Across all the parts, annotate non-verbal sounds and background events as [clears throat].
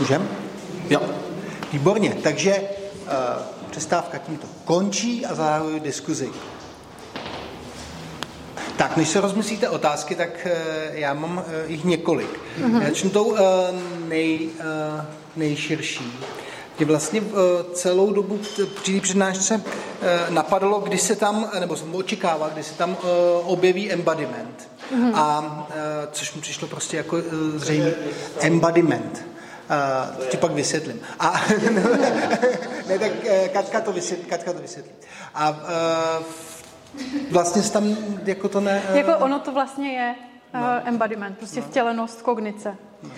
Můžem? Jo. Výborně, takže uh, přestávka tímto končí a zahajuji diskuzi. Tak, než se rozmyslíte otázky, tak uh, já mám uh, jich několik. Mm-hmm. Začnu tou uh, nej, uh, nejširší. Mě vlastně uh, celou dobu při té přednášce uh, napadlo, kdy se tam, nebo jsem očekával, kdy se tam uh, objeví embodiment. Mm-hmm. A uh, což mi přišlo prostě jako uh, zřejmě embodiment. Uh, ti pak vysvětlím. A, [laughs] ne, tak uh, Katka to vysvětlí. Katka to vysvětlí. A uh, vlastně tam jako to ne... Uh, jako ono to vlastně je uh, no. embodiment, prostě no. vtělenost kognice. No.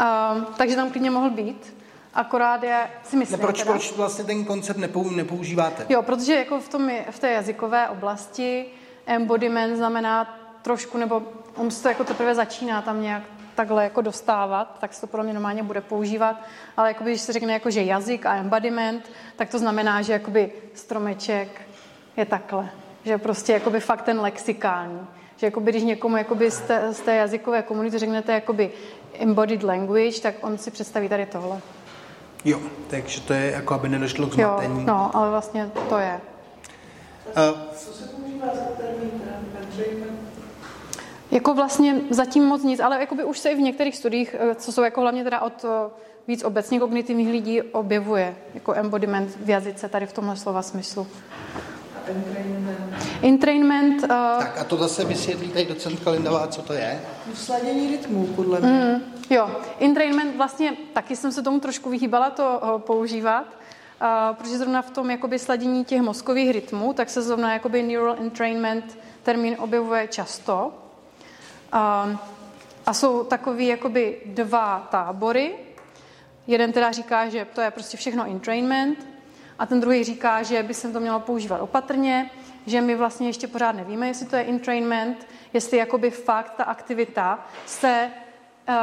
Uh, takže tam klidně mohl být. Akorát je, si myslím, ne, proč, teda, proč vlastně ten koncept nepou, nepoužíváte? Jo, protože jako v, tom, v té jazykové oblasti embodiment znamená trošku, nebo on se to jako teprve začíná tam nějak takhle jako dostávat, tak se to podle mě normálně bude používat, ale jakoby, když se řekne jako, že jazyk a embodiment, tak to znamená, že jakoby stromeček je takhle, že prostě jakoby fakt ten lexikální, že jakoby, když někomu jakoby z, té, z té jazykové komunity řeknete jakoby embodied language, tak on si představí tady tohle. Jo, takže to je jako, aby nedošlo k zmatení. Jo, no, ale vlastně to je. Uh, co se používá za termín jako vlastně zatím moc nic, ale jakoby už se i v některých studiích, eh, co jsou jako hlavně teda od eh, víc obecně kognitivních lidí, objevuje jako embodiment v jazyce tady v tomhle slova smyslu. Entrainment. Entrainment. Uh, tak a to zase vysvětlí tady docent Kalindová, co to je? Sladění rytmů, podle mě. Mm, jo, entrainment vlastně taky jsem se tomu trošku vyhýbala to uh, používat, uh, protože zrovna v tom jakoby sladění těch mozkových rytmů, tak se zrovna jakoby neural entrainment termín objevuje často. A, a jsou takový jakoby dva tábory. Jeden teda říká, že to je prostě všechno entrainment a ten druhý říká, že by se to mělo používat opatrně, že my vlastně ještě pořád nevíme, jestli to je entrainment, jestli jakoby fakt ta aktivita se uh,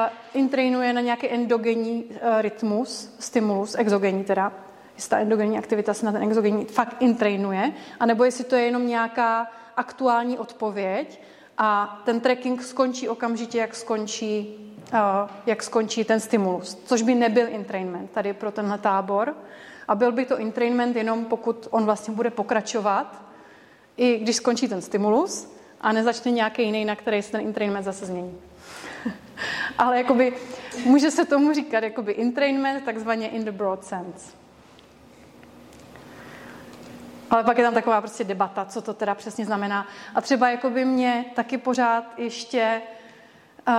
entrainuje na nějaký endogenní uh, rytmus, stimulus, exogenní teda, jestli ta endogenní aktivita se na ten exogenní fakt entrainuje, anebo jestli to je jenom nějaká aktuální odpověď a ten tracking skončí okamžitě, jak skončí, uh, jak skončí ten stimulus, což by nebyl entrainment tady pro tenhle tábor. A byl by to entrainment jenom pokud on vlastně bude pokračovat, i když skončí ten stimulus a nezačne nějaký jiný, na který se ten entrainment zase změní. [laughs] Ale jakoby, může se tomu říkat jakoby entrainment, takzvaně in the broad sense. Ale pak je tam taková prostě debata, co to teda přesně znamená. A třeba jako by mě taky pořád ještě uh,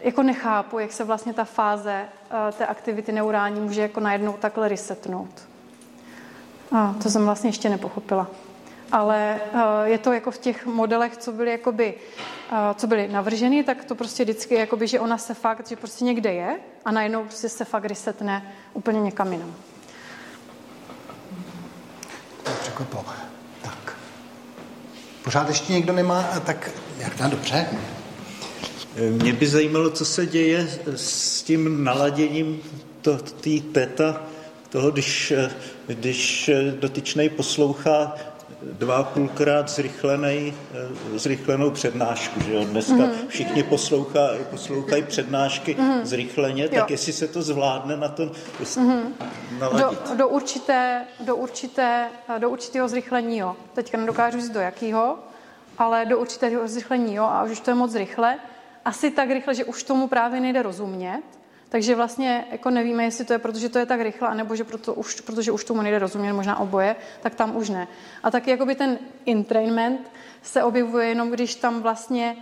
jako nechápu, jak se vlastně ta fáze uh, té aktivity neurální může jako najednou takhle resetnout. A to jsem vlastně ještě nepochopila. Ale uh, je to jako v těch modelech, co byly, jakoby, uh, co byly navrženy, tak to prostě vždycky, jakoby, že ona se fakt, že prostě někde je a najednou prostě se fakt resetne úplně někam jinam překvapilo. Tak. Pořád ještě někdo nemá, tak jak na dobře? Mě by zajímalo, co se děje s tím naladěním té teta, toho, když, když dotyčný poslouchá dva půlkrát zrychlený, eh, zrychlenou přednášku. Že jo? Dneska mm-hmm. všichni poslouchá, poslouchají přednášky mm-hmm. zrychleně, jo. tak jestli se to zvládne na to mm-hmm. naladit. Do, do, určité, do, určité, do určitého zrychlení, jo. Teďka nedokážu říct do jakého, ale do určitého zrychlení, jo. A už to je moc rychle. Asi tak rychle, že už tomu právě nejde rozumět, takže vlastně jako nevíme, jestli to je, protože to je tak rychle, anebo že proto už, protože už tomu nejde rozumět, možná oboje, tak tam už ne. A taky jakoby ten entrainment se objevuje jenom, když tam vlastně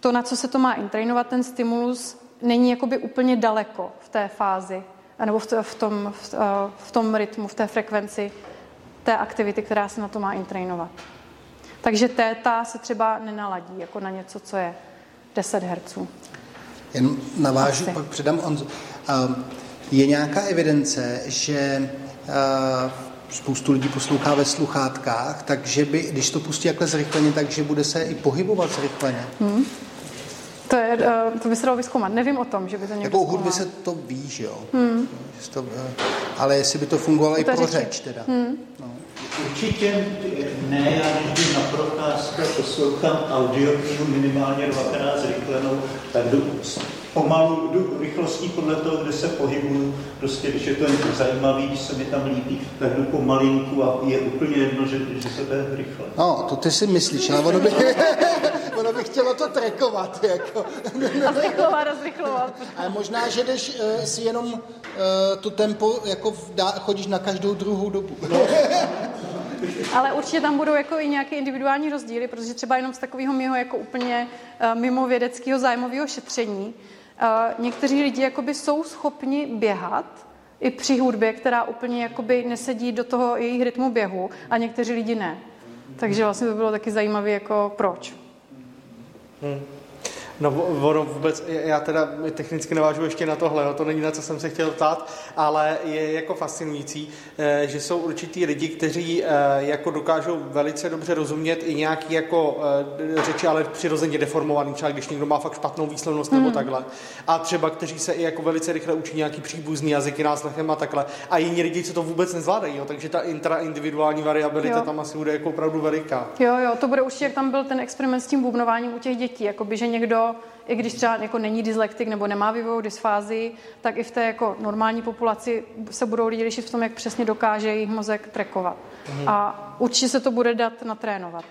to, na co se to má entrainovat, ten stimulus, není jakoby úplně daleko v té fázi, nebo v, v, tom, v, v tom rytmu, v té frekvenci té aktivity, která se na to má entrainovat. Takže téta se třeba nenaladí jako na něco, co je 10 Hz. Jen navážu, Asi. pak předám Onzu. Je nějaká evidence, že spoustu lidí poslouchá ve sluchátkách, takže by, když to pustí jakhle zrychleně, takže bude se i pohybovat zrychleně. Hmm. To, je, to by se dalo vyzkoumat. Nevím o tom, že by to někdo Jako u hudby se to ví, že jo? Hmm. To, ale jestli by to fungovalo to i pro řeč, teda. Hmm. No. Určitě ne, já když na procházku poslouchám audio minimálně dvakrát zrychlenou, tak jdu pomalu jdu rychlostí podle toho, kde se pohybuju. Prostě, když je to zajímavý, když se mi tam líbí, tak jdu pomalinku a je úplně jedno, že, že se jde rychle. No, to ty si myslíš, ale ono by, [laughs] ono by chtělo to trekovat. Jako. [laughs] A zrychlovat, a zrychlovat. Ale možná, že jdeš uh, si jenom uh, to tempo, jako v, dá, chodíš na každou druhou dobu. No. Ale určitě tam budou jako i nějaké individuální rozdíly, protože třeba jenom z takového mého jako úplně uh, mimo vědeckého zájmového šetření, uh, někteří lidi jakoby jsou schopni běhat i při hudbě, která úplně jakoby nesedí do toho jejich rytmu běhu a někteří lidi ne. Takže vlastně to bylo taky zajímavé, jako proč. Hmm. No ono vůbec, já teda technicky navážu ještě na tohle, no to není na co jsem se chtěl ptát, ale je jako fascinující, eh, že jsou určitý lidi, kteří eh, jako dokážou velice dobře rozumět i nějaký jako eh, řeči, ale přirozeně deformovaný, třeba když někdo má fakt špatnou výslovnost nebo hmm. takhle. A třeba kteří se i jako velice rychle učí nějaký příbuzný jazyky náslechem a takhle. A jiní lidi, co to vůbec nezvládají, jo? takže ta intraindividuální variabilita jo. tam asi bude jako opravdu veliká. Jo, jo, to bude určitě, jak tam byl ten experiment s tím bubnováním u těch dětí, jakoby, že někdo i když třeba jako není dyslektik nebo nemá vývojovou dysfázii, tak i v té jako normální populaci se budou lidi lišit v tom, jak přesně dokáže jejich mozek trekovat. Mm. A určitě se to bude dát natrénovat.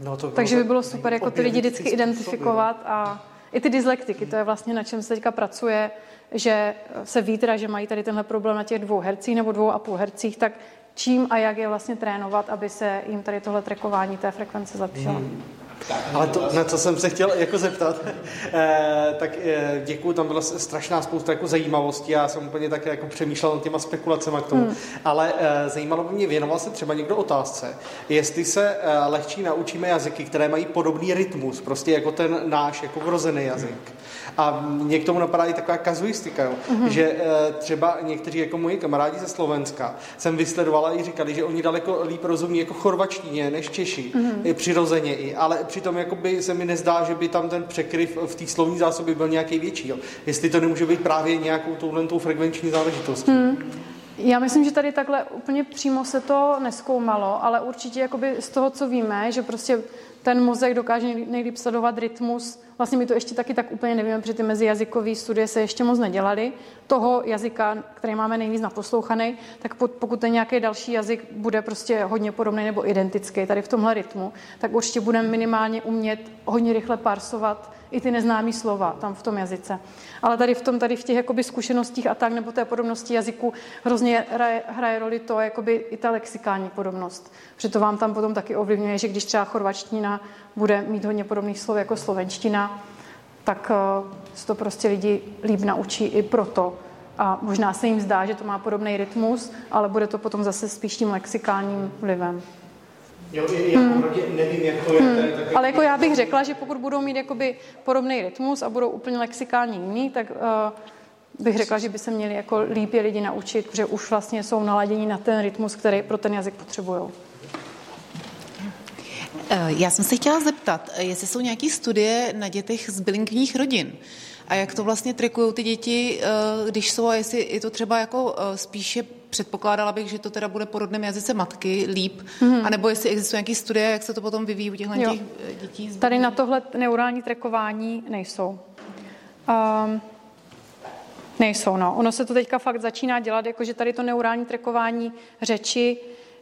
No to Takže by bylo super jako ty lidi vždycky identifikovat a i ty dyslektiky, to je vlastně na čem se teďka pracuje, že se ví teda, že mají tady tenhle problém na těch dvou hercích nebo dvou a půl hercích, tak čím a jak je vlastně trénovat, aby se jim tady tohle trekování té frekvence zlepšilo. Mm. Ale to, na co jsem se chtěl jako zeptat, eh, tak eh, děkuji, tam byla strašná spousta jako zajímavostí, já jsem úplně tak jako přemýšlel nad těma spekulacemi k tomu, hmm. ale eh, zajímalo by mě, věnoval se třeba někdo otázce, jestli se eh, lehčí naučíme jazyky, které mají podobný rytmus, prostě jako ten náš, jako vrozený jazyk. A mě k tomu napadá i taková kazuistika, jo, mm-hmm. že třeba někteří jako moji kamarádi ze Slovenska jsem vysledovala i říkali, že oni daleko líp rozumí jako chorvačtině než Češi, mm-hmm. přirozeně i, ale přitom jakoby se mi nezdá, že by tam ten překryv v té slovní zásobě byl nějaký větší. Jo. Jestli to nemůže být právě nějakou touhle frekvenční záležitostí. Mm. Já myslím, že tady takhle úplně přímo se to neskoumalo, ale určitě jakoby z toho, co víme, že prostě ten mozek dokáže nejlíp sledovat rytmus. Vlastně my to ještě taky tak úplně nevíme, protože ty mezijazykové studie se ještě moc nedělaly. Toho jazyka, který máme nejvíc naposlouchaný, tak pokud ten nějaký další jazyk bude prostě hodně podobný nebo identický tady v tomhle rytmu, tak určitě budeme minimálně umět hodně rychle parsovat i ty neznámé slova tam v tom jazyce. Ale tady v tom, tady v těch jakoby zkušenostích a tak, nebo té podobnosti jazyku hrozně hraje, hraje roli to, jakoby i ta lexikální podobnost. Protože to vám tam potom taky ovlivňuje, že když třeba chorvačtina bude mít hodně podobných slov jako slovenština, tak uh, to prostě lidi líp naučí i proto. A možná se jim zdá, že to má podobný rytmus, ale bude to potom zase spíš tím lexikálním vlivem. Jo, jako hmm. nevím, jak to je. Hmm. Tady, tak Ale jako já bych řekla, že pokud budou mít jakoby podobný rytmus a budou úplně lexikálně jiný, tak uh, bych řekla, že by se měli jako líp je lidi naučit, protože už vlastně jsou naladěni na ten rytmus, který pro ten jazyk potřebují. Eh, já jsem se chtěla zeptat, jestli jsou nějaké studie na dětech z bilingvních rodin a jak to vlastně trikují ty děti, eh, když jsou a jestli je to třeba jako spíše předpokládala bych, že to teda bude po rodném jazyce matky líp, mm-hmm. anebo jestli existuje nějaký studie, jak se to potom vyvíjí u těchto těch eh, dětí. Z Tady na tohle neurální trekování nejsou. Um, nejsou, no. Ono se to teďka fakt začíná dělat, jakože tady to neurální trekování řeči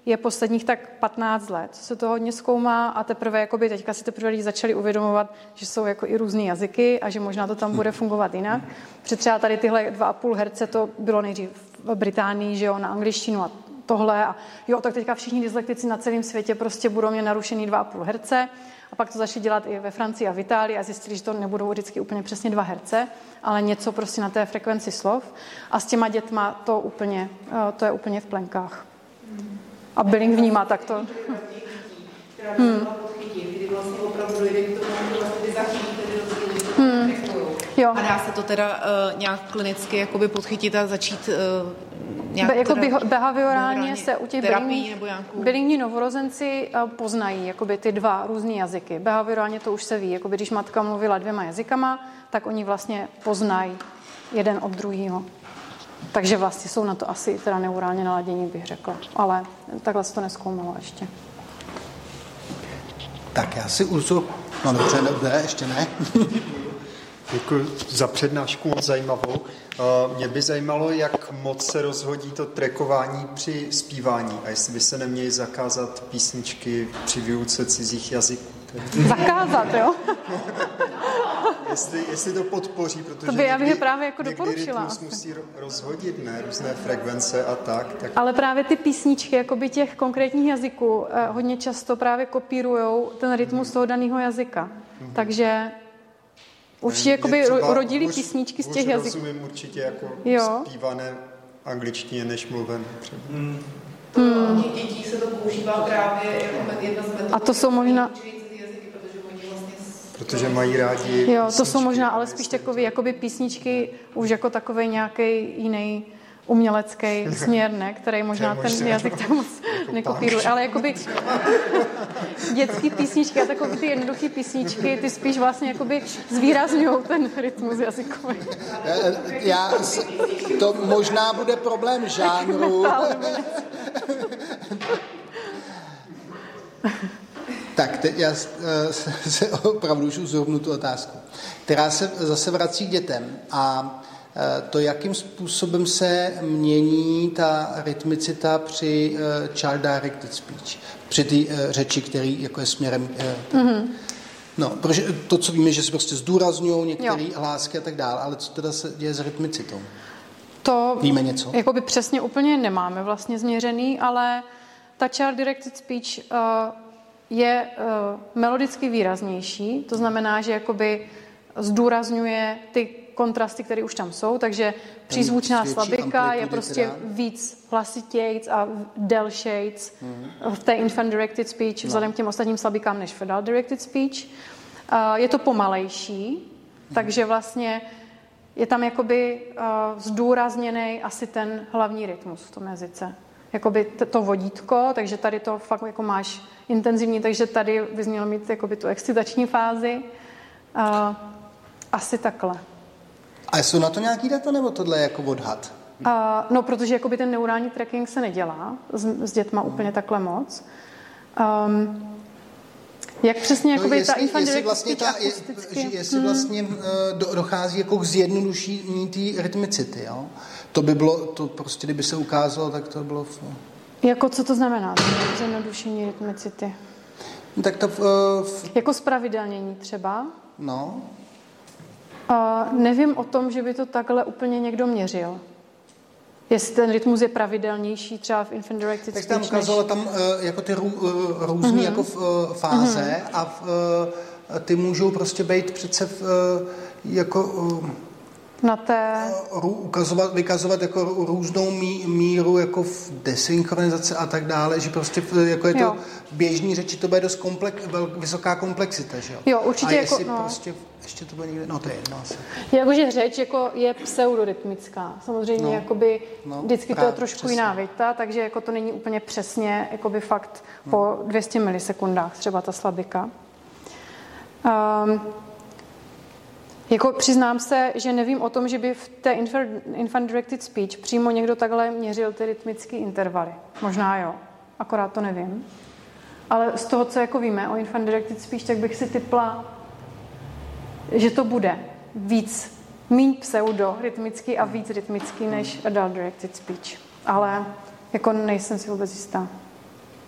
je posledních tak 15 let, co se to hodně zkoumá a teprve jakoby teďka si teprve lidi začali uvědomovat, že jsou jako i různé jazyky a že možná to tam bude fungovat jinak. Protože třeba tady tyhle 2,5 herce to bylo nejdřív v Británii, že jo, na angličtinu a tohle. A jo, tak teďka všichni dyslektici na celém světě prostě budou mít narušený 2,5 herce. A pak to začali dělat i ve Francii a v Itálii a zjistili, že to nebudou vždycky úplně přesně dva herce, ale něco prostě na té frekvenci slov. A s těma dětma to úplně, eh, to je úplně v plenkách. A Billing vnímá takto. Hmm. Hmm. Jo. A dá se to teda uh, nějak klinicky jakoby podchytit a začít uh, nějak Be, jako teda, behaviorálně se u těch bilingní, bilingní novorozenci uh, poznají jakoby ty dva různé jazyky. Behaviorálně to už se ví. Jakoby, když matka mluvila dvěma jazykama, tak oni vlastně poznají jeden od druhého. Takže vlastně jsou na to asi teda neurálně naladění, bych řekla. Ale takhle se to neskoumalo ještě. Tak já si Urzu, no dobře, ne, ještě ne. [laughs] Děkuji za přednášku, moc zajímavou. Uh, Mě by zajímalo, jak moc se rozhodí to trekování při zpívání a jestli by se neměly zakázat písničky při výuce cizích jazyků. Zakázat, jo? [laughs] Jestli, jestli to podpoří, protože To by já bych někdy- právě jako někdy doporučila rytmus asi. musí ro- rozhodit, ne? Různé frekvence a tak. tak Ale právě ty písničky jakoby těch konkrétních jazyků eh, hodně často právě kopírujou ten rytmus toho daného jazyka. Takže určitě jakoby rodili písničky z těch jazyků. rozumím určitě jako Jo. zpívané angličtině než mluvené. třeba. U těch dětí se to používá právě jako jedna z metod. A to jsou možná- učí cizí jazyky, protože oni vlastně s- Protože mají rádi Jo, to jsou písničky, možná ale spíš takové jakoby písničky už jako takový nějaký jiný umělecký [laughs] směr, ne? který možná ten jazyk tam moc Jako nekopíruje. Ale jakoby dětský písničky a takové ty jednoduché písničky, ty spíš vlastně jakoby zvýrazňují ten rytmus jazykový. Eh, Já, to možná bude problém žánru. [laughs] Tak, teď já eh, [laughs] se opravdu už zhrnu tu otázku, která se zase vrací k dětem. A eh, to, jakým způsobem se mění ta rytmicita při eh, child directed speech, při eh, řeči, který jako je směrem... Mm-hmm. No, protože to, co víme, že se prostě zdůrazňují některé hlásky a tak dále, ale co teda se děje s rytmicitou? To Víme něco? Jakoby přesně úplně nemáme vlastně změřený, ale ta child directed speech uh, je uh, melodicky výraznější, to znamená, že jakoby zdůrazňuje ty kontrasty, které už tam jsou, takže přízvučná slabika je prostě teda. víc hlasitějc a delšejc v té infant directed speech vzhledem k těm ostatním slabikám než v adult directed speech. Uh, je to pomalejší, takže vlastně je tam jakoby uh, zdůrazněný asi ten hlavní rytmus v tom jazyce. Jakoby to vodítko, takže tady to fakt jako máš intenzivní, takže tady bys měl mít jakoby tu excitační fázi. Uh, asi takhle. A jsou na to nějaký data, nebo tohle je jako odhad? Uh, no, protože jakoby ten neurální tracking se nedělá s, s dětma úplně takhle moc. Um, jak přesně jakoby ta infant jestli vlastně, ta, je, jestli vlastně eh, do, dochází jako k zjednodušení té rytmicity, jo? To by bylo, to prostě, kdyby se ukázalo, tak to bylo... v- Jako co to znamená? Zjednodušení rytmicity. No, tak to, v, v, Jako spravidelnění třeba? no, Uh, nevím o tom, že by to takhle úplně někdo měřil. Jestli ten rytmus je pravidelnější třeba v infant directed tak tam speech, ukazovala tam eh, jako ty rů, eh, různé Mhm. jako v, eh, fáze a v, eh, ty můžou prostě být přece v, eh, jako eh, na té... rů, ukazovat, vykazovat jako rů- různou mí, míru jako v desynchronizaci a tak dále, že prostě jako je to Jo. v běžní řeči to bude dost komplex, vel, vysoká komplexita, že jo? Jo, určitě a jako- no. prostě, ještě to bude někde, no to je jedno asi. Jakože řeč jako je pseudorytmická. Samozřejmě No. jakoby No, vždycky to je právě, trošku přesně. jiná věta, takže jako to není úplně přesně jakoby fakt po 200 milisekundách třeba ta slabika. Um, jako přiznám se, že nevím o tom, že by v té infant, directed speech přímo někdo takhle měřil ty rytmické intervaly. Možná jo, akorát to nevím. Ale z toho, co jako víme o infant directed speech, tak bych si typla, že to bude víc, míň pseudo rytmický a víc rytmický než adult directed speech. Ale jako nejsem si vůbec jistá.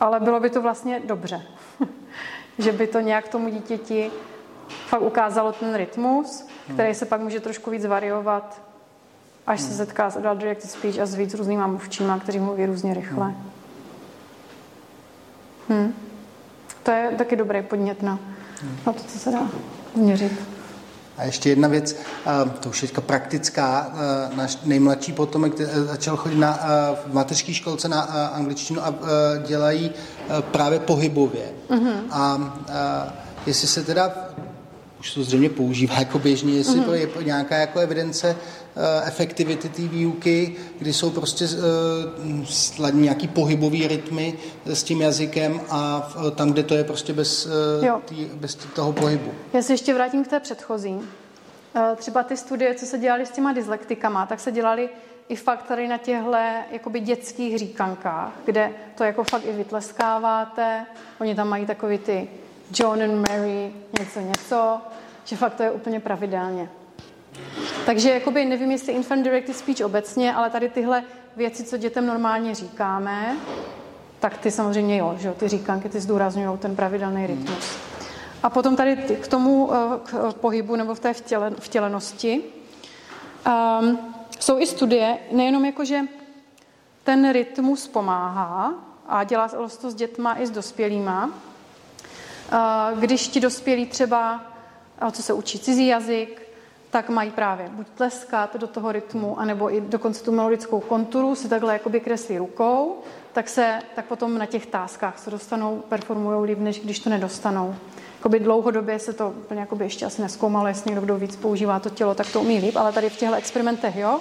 Ale bylo by to vlastně dobře, [laughs] že by to nějak tomu dítěti fakt ukázalo ten rytmus, který se pak může trošku víc variovat, až se setká s adult directed speech a s víc různýma mluvčíma, kteří mluví různě rychle. Hm. To je taky dobrý podnět na, na to, co se dá měřit. A ještě jedna věc, to už je teďka praktická, eh, náš nejmladší potomek eh, začal chodit na, eh, v mateřské školce na eh, angličtinu a dělají právě pohybově. Mm-hmm. A eh, jestli se teda, už to zřejmě používá jako běžně, jestli mm-hmm. je nějaká jako evidence eh, efektivity té výuky, kdy jsou prostě eh, sladní nějaký pohybový rytmy s tím jazykem a v- tam, kde to je prostě bez, eh, tý, bez toho pohybu. Já se ještě vrátím k té předchozí. Eh, Třeba ty studie, co se dělaly s těma dyslektikama, tak se dělaly i fakt tady na těchto jakoby dětských říkankách, kde to jako fakt i vytleskáváte. Oni tam mají takový ty John and Mary, něco, něco, že fakt to je úplně pravidelně. Takže jakoby nevím, jestli infant directed speech obecně, ale tady tyhle věci, co dětem normálně říkáme, tak ty samozřejmě jo, že jo, ty říkanky, ty zdůrazňují ten pravidelný rytmus. A potom tady k tomu eh, k pohybu nebo v té vtěle, vtělenosti. Um, jsou i studie, nejenom jako, že ten rytmus pomáhá a dělá se to s dětma i s dospělýma. Když ti dospělí třeba, co se učí cizí jazyk, tak mají právě buď tleskat do toho rytmu, anebo i dokonce tu melodickou konturu si takhle jakoby kreslí rukou, tak se tak potom na těch táskách se dostanou, performují líp, než když to nedostanou. Jakoby dlouhodobě se to úplně jakoby ještě asi neskoumalo, jestli někdo, kdo víc používá to tělo, tak to umí líp, ale tady v těchto experimentech jo.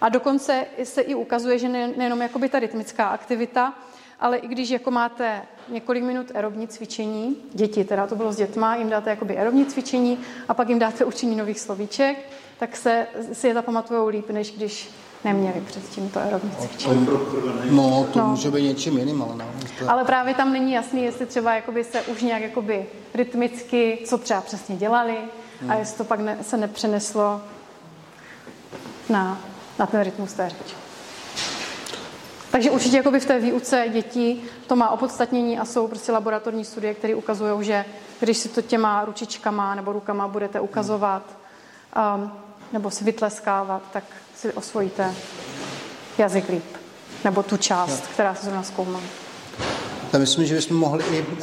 A dokonce se i ukazuje, že nejenom jakoby ta rytmická aktivita, ale i když jako máte několik minut aerobní cvičení, děti, teda to bylo s dětma, jim dáte jakoby aerobní cvičení a pak jim dáte učení nových slovíček, tak se, si je zapamatují líp, než když neměli předtím to aerobní cvičení. No, to no. může být něčím jiným, ale no. Ale právě tam není jasný, jestli třeba jakoby se už nějak jakoby rytmicky, co třeba přesně dělali hmm. a jestli to pak ne, se nepřeneslo na, na ten rytmus té řeči. Takže určitě jakoby v té výuce dětí to má opodstatnění a jsou prostě laboratorní studie, které ukazují, že když si to těma ručičkama nebo rukama budete ukazovat um, nebo si vytleskávat, tak si osvojíte jazyk líp. Nebo tu část, která se zrovna zkoumá. Já myslím, že bychom mohli i uh,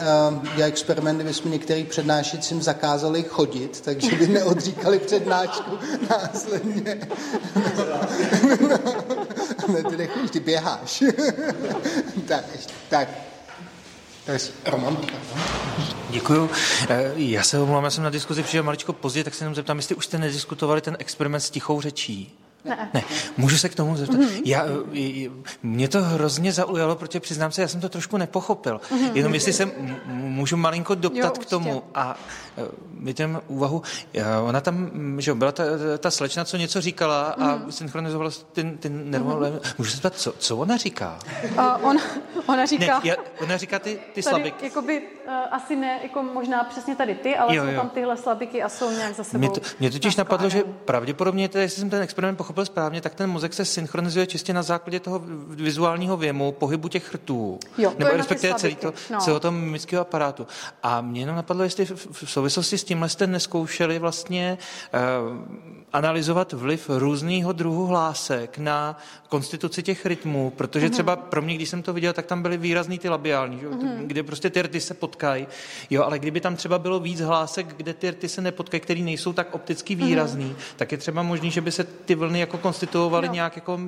dělat experimenty, bychom některých přednášecím zakázali chodit, takže by neodříkali přednášku [laughs] následně. No, ne, [laughs] nechodíš, ty běháš. [laughs] tak, tak. Roman. Děkuju. Eh, já se omlouvám, já jsem na diskuzi přišel maličko pozdě, tak se jenom zeptám, jestli už jste nediskutovali ten experiment s tichou řečí. Ne. ne. Můžu se k tomu zeptat? Mm-hmm. Já, mě to hrozně zaujalo, protože přiznám se, já jsem to trošku nepochopil. Mm-hmm. Jenom jestli se můžu malinko doptat jo, k tomu a e, my ten úvahu, ona tam, že byla ta, ta slečna, co něco říkala a mm-hmm. synchronizovala ten, ten nervový. Mm-hmm. Můžu se zeptat, co, co ona říká? Uh, ona, ona říká... Ne, já, ona říká ty, ty slabiky. Jakoby, uh, asi ne, jako možná přesně tady ty, ale jo, jo. jsou tam tyhle slabiky a jsou nějak za sebou. Mě, to, mě totiž napadlo, že pravděpodobně, teda, jestli jsem ten experiment pochopil správně, tak ten mozek se synchronizuje čistě na základě toho vizuálního věmu, pohybu těch rtů. Jo, nebo respektive celý to, no. celého toho mimického aparátu. A mě jenom napadlo, jestli v souvislosti s tímhle jste neskoušeli vlastně uh, analyzovat vliv různého druhu hlásek na konstituci těch rytmů, protože mm-hmm. třeba pro mě, když jsem to viděl, tak tam byly výrazný ty labiální, že? Mm-hmm. kde prostě ty rty se potkají. Jo, ale kdyby tam třeba bylo víc hlásek, kde ty rty se nepotkají, které nejsou tak opticky mhm. výrazný, mm-hmm. tak je třeba možný, že by se ty vlny jako konstituovaly no. nějak jako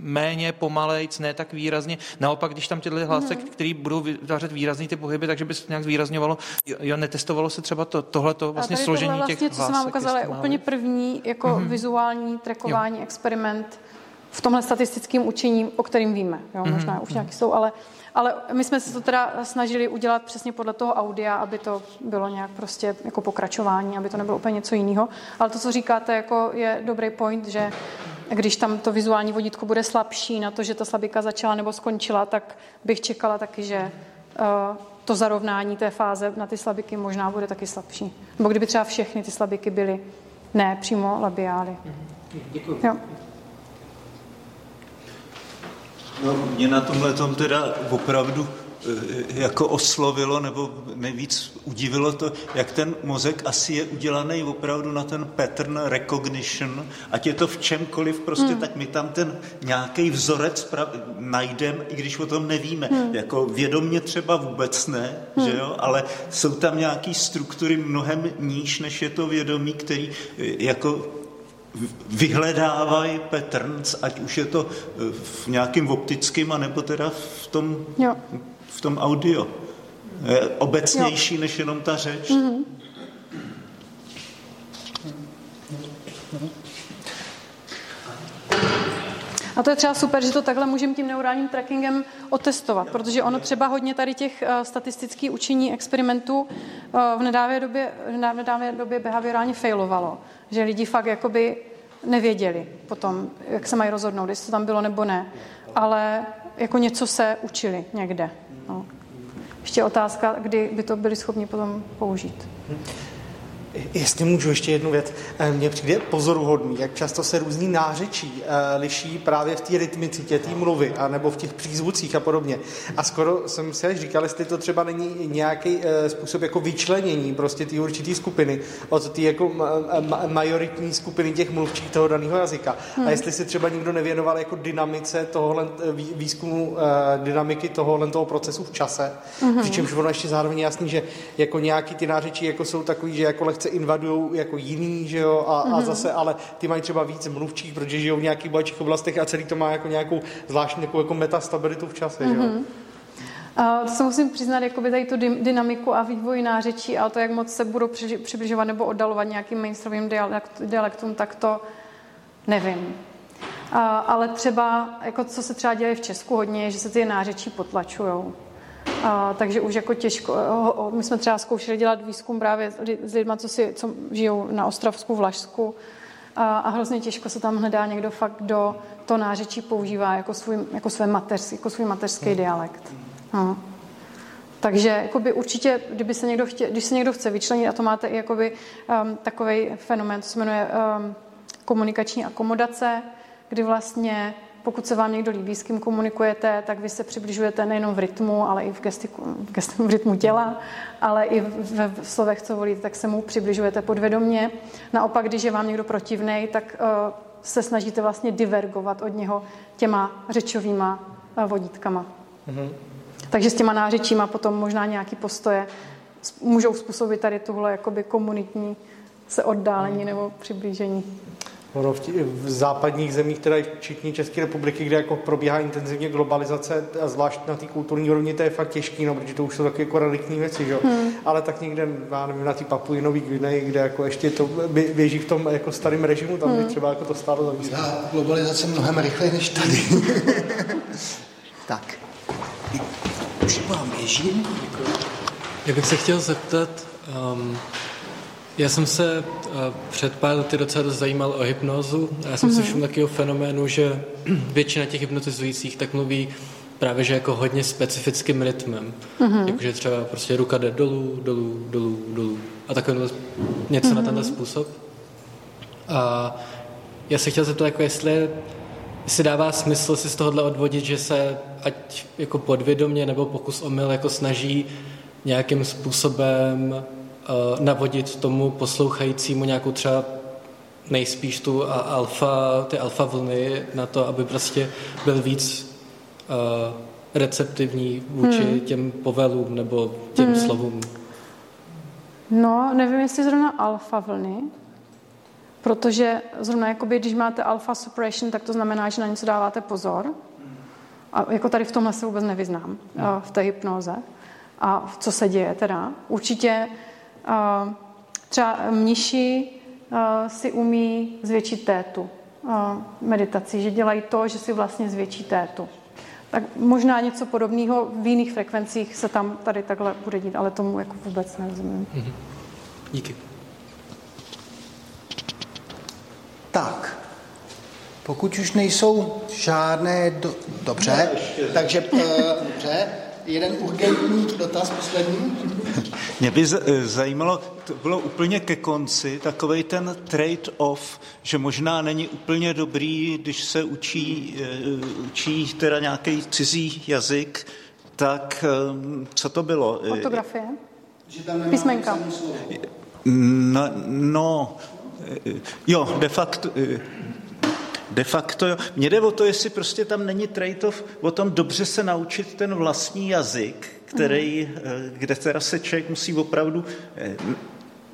méně, pomalejc, ne tak výrazně. Naopak, když tam tyhle hlásek, mm-hmm. které budou vytvářet výrazný ty pohyby, takže by se nějak zvýrazňovalo, jo, netestovalo se třeba to, tohleto vlastně složení vlastně, těch hlásek. Co jsem vám ukázala, je úplně první jako mm-hmm. vizuální trekování, jo. experiment v tomhle statistickém učení, o kterým víme. Jo, mm-hmm. možná už nějaký jsou, ale, ale my jsme se to teda snažili udělat přesně podle toho audia, aby to bylo nějak prostě jako pokračování, aby to nebylo úplně něco jiného. Ale to, co říkáte, jako je dobrý point, že když tam to vizuální vodítko bude slabší na to, že ta slabika začala nebo skončila, tak bych čekala taky, že uh, to zarovnání té fáze na ty slabiky možná bude taky slabší. Nebo kdyby třeba všechny ty slabiky byly ne přímo labiály. Děkuji. Jo. No, mě na tomhle tom teda opravdu jako oslovilo nebo nejvíc udivilo to, jak ten mozek asi je udělaný opravdu na ten pattern recognition, ať je to v čemkoliv, prostě hmm. tak my tam ten nějaký vzorec prav- najdeme, i když o tom nevíme. Hmm. Jako vědomně třeba vůbec ne, hmm. že jo? ale jsou tam nějaké struktury mnohem níž, než je to vědomí, který eh, jako vyhledávají patterns, ať už je to eh, v nějakým optickým, anebo teda v tom, jo. V tom audio. Je obecnější jo. než jenom ta řeč. Mm-hmm. A to je třeba super, že to takhle můžeme tím neurálním trackingem otestovat, protože ono třeba hodně tady těch uh, statistických učení experimentů uh, v nedávné době, v nedávné době behaviorálně failovalo. Že lidi fakt jakoby nevěděli potom, jak se mají rozhodnout, jestli to tam bylo nebo ne. Ale jako něco se učili někde. Ještě otázka, kdy by to byli schopni potom použít. Jestli můžu ještě jednu věc. Eh, mně přijde pozoruhodný, jak často se různý nářečí eh, liší právě v té rytmicitě, té mluvy, nebo v těch přízvucích a podobně. A skoro jsem si až říkal, jestli to třeba není nějaký eh, způsob jako vyčlenění prostě té určité skupiny od té jako majoritní skupiny těch mluvčích toho daného jazyka. Hmm. A jestli si třeba nikdo nevěnoval jako dynamice tohohle výzkumu dynamiky tohohle toho procesu v čase. Hmm. Přičemž ono ještě zároveň jasný, že jako nějaký ty nářečí jako jsou takový, že jako lehce invadují jako jiný, že jo, a, mm-hmm. a mhm. zase, ale ty mají třeba víc mluvčích, protože žijou v nějakých bohatších oblastech a celý to má jako nějakou zvláštní takovou jako metastabilitu v čase, mm-hmm. že jo. Mhm. Uh, to se musím přiznat, jakoby tady tu dynamiku a vývoj nářečí, ale to, jak moc se budou přibližovat nebo oddalovat nějakým mainstreamovým dialektům, tak to nevím. Uh, ale třeba, jako co se třeba děje v Česku hodně, že se ty nářečí potlačují. A, takže už jako těžko, o, my jsme třeba zkoušeli dělat výzkum právě s lidmi, co, si, co žijou na Ostravsku, v Lašsku a, a hrozně těžko se tam hledá někdo fakt, do to nářečí používá jako svůj, jako své mateř, jako svůj mateřský hmm. dialekt. No. Takže jakoby určitě, kdyby se někdo chtě, když se někdo chce vyčlenit, a to máte i jakoby, um, takový fenomén, co se jmenuje um, komunikační akomodace, kdy vlastně pokud se vám někdo líbí, s kým komunikujete, tak vy se přibližujete nejenom v rytmu, ale i v, gestiku, v, gestiku, v rytmu těla, ale i ve v slovech, co volíte, tak se mu přibližujete podvědomně. Naopak, když je vám někdo protivný, tak uh, se snažíte vlastně divergovat od něho těma řečovýma uh, vodítkama. Mm-hmm. Takže s těma nářečíma potom možná nějaký postoje můžou způsobit tady tuhle jakoby komunitní se oddálení nebo přiblížení. Ono v, tí, v západních zemích, teda i včetně České republiky, kde jako probíhá intenzivně globalizace, a zvlášť na té kulturní úrovni, to je fakt těžký, no, protože to už jsou taky jako reliktní věci, že? Hmm. Ale tak někde, já nevím, na té Papuji Nový Gvineji, kde jako ještě to běží v tom jako starém režimu, tam hmm. by třeba jako to stálo za místo. globalizace mnohem rychleji než tady. [laughs] tak. Už vám běžím. Já bych se chtěl zeptat, um, já jsem se uh, před pár lety docela dost zajímal o hypnozu a já jsem mm-hmm. se všiml takového fenoménu, že [clears throat] většina těch hypnotizujících tak mluví právě, že jako hodně specifickým rytmem. Mm-hmm. Jakože třeba prostě ruka jde dolů, dolů, dolů, dolů. A takový něco mm-hmm. na tenhle způsob. A já se chtěl zeptat, jako jestli, jestli dává smysl si z tohohle odvodit, že se ať jako podvědomě nebo pokus omyl jako snaží nějakým způsobem navodit tomu poslouchajícímu nějakou třeba nejspíš tu alfa, ty alfa vlny na to, aby prostě byl víc uh, receptivní vůči hmm. těm povelům nebo těm hmm. slovům. No, nevím, jestli zrovna alfa vlny, protože zrovna jakoby, když máte alfa suppression, tak to znamená, že na něco dáváte pozor. A jako tady v tomhle se vůbec nevyznám, uh, v té hypnoze. A co se děje teda? Určitě Třeba mniši si umí zvětšit tétu meditaci, že dělají to, že si vlastně zvětší tétu. Tak možná něco podobného v jiných frekvencích se tam tady takhle bude dít, ale tomu jako vůbec nerozumím. Mhm. Díky. Tak, pokud už nejsou žádné... Do... Dobře, takže uh, dobře jeden urgentní dotaz poslední. Mě by zajímalo, to bylo úplně ke konci, takový ten trade-off, že možná není úplně dobrý, když se učí, eh, učí teda nějaký cizí jazyk, tak eh, co to bylo? Fotografie? Písmenka. No, no, jo, de facto, De facto, jo. Mně jde o to, jestli prostě tam není trade-off o tom dobře se naučit ten vlastní jazyk, který, mm. kde teda se člověk musí opravdu eh,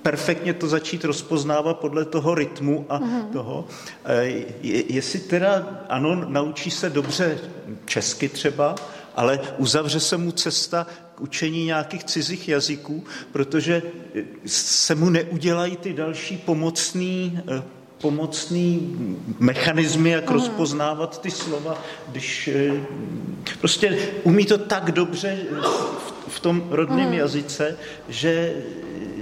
perfektně to začít rozpoznávat podle toho rytmu a mm. toho. Eh, jestli teda, ano, naučí se dobře česky třeba, ale uzavře se mu cesta k učení nějakých cizích jazyků, protože se mu neudělají ty další pomocný pomocný mechanismy, jak rozpoznávat ty slova, když eh, prostě umí to tak dobře v tom rodném jazyce, že,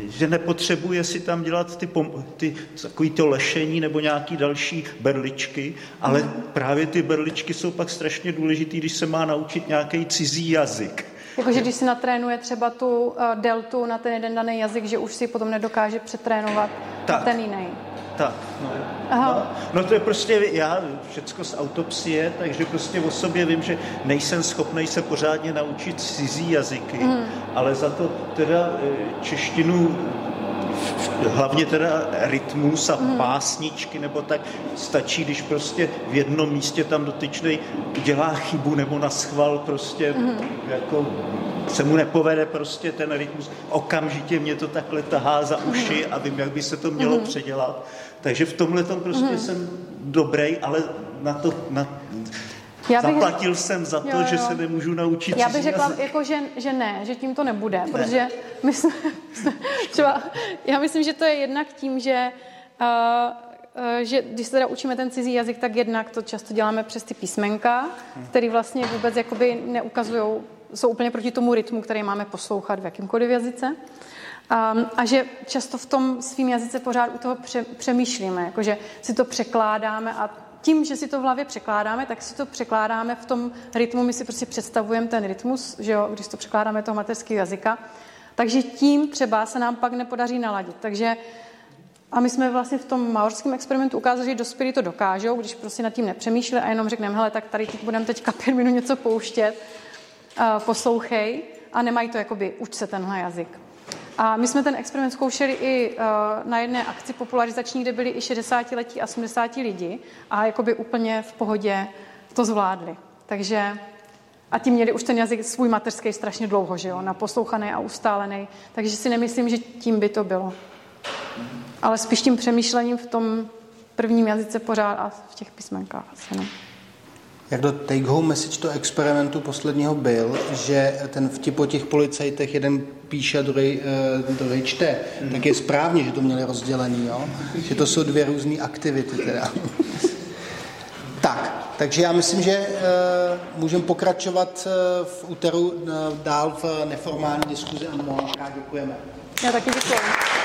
že nepotřebuje si tam dělat ty, ty takový to lešení nebo nějaký další berličky, ale právě ty berličky jsou pak strašně důležitý, když se má naučit nějaký cizí jazyk Jakože když si natrénuje třeba tu uh, deltu na ten jeden daný jazyk, že už si potom nedokáže přetrénovat tak. na ten jiný. Tak, no. Aha. No, no to je prostě, já všecko z autopsie, takže prostě o sobě vím, že nejsem schopný se pořádně naučit cizí jazyky, mm. ale za to teda eh, češtinu hlavně teda rytmus a hmm. pásničky nebo tak stačí, když prostě v jednom místě tam dotyčnej dělá chybu nebo na schval prostě hmm. jako se mu nepovede prostě ten rytmus, okamžitě mě to takhle tahá za uši a vím, jak by se to mělo hmm. předělat. Takže v tomhle tom prostě hmm. jsem dobrý, ale na to, na, já bych, Zaplatil jsem za to, jo, jo. že se nemůžu naučit Já bych řekla, jako, že, že ne, že tím to nebude, ne. protože my jsme, třeba, já myslím, že to je jednak tím, že uh, že když se teda učíme ten cizí jazyk, tak jednak to často děláme přes ty písmenka, které vlastně vůbec jakoby neukazují, jsou úplně proti tomu rytmu, který máme poslouchat v jakýmkoliv jazyce. Um, a že často v tom svým jazyce pořád u toho pře- přemýšlíme, jakože si to překládáme a tím, že si to v hlavě překládáme, tak si to překládáme v tom rytmu, my si prostě představujeme ten rytmus, že jo, když to překládáme toho mateřského jazyka, takže tím třeba se nám pak nepodaří naladit. Takže a my jsme vlastně v tom maorském experimentu ukázali, že dospělí to dokážou, když prostě nad tím nepřemýšleli a jenom řekneme, hele, tak tady teď budeme teďka pět minut něco pouštět, uh, poslouchej a nemají to jakoby, uč se tenhle jazyk. A my jsme ten experiment zkoušeli i uh, na jedné akci popularizační, kde byli i 60-letí a 80 lidi a jakoby úplně v pohodě to zvládli. Takže a ti měli už ten jazyk svůj mateřský strašně dlouho, že jo, naposlouchaný a ustálený. Takže si nemyslím, že tím by to bylo. Ale spíš tím přemýšlením v tom prvním jazyce pořád a v těch písmenkách asi ne. Jak do take home message to experimentu posledního byl, že ten vtip o těch policajtech jeden píše a druhý, eh, druhý čte, mm. tak je správně, že to měli rozdělený, jo? že to jsou dvě různé aktivity teda. [laughs] tak, takže já myslím, že uh, můžeme pokračovat uh, v úteru dál v neformální diskuzi a děkujeme. Já taky děkuji.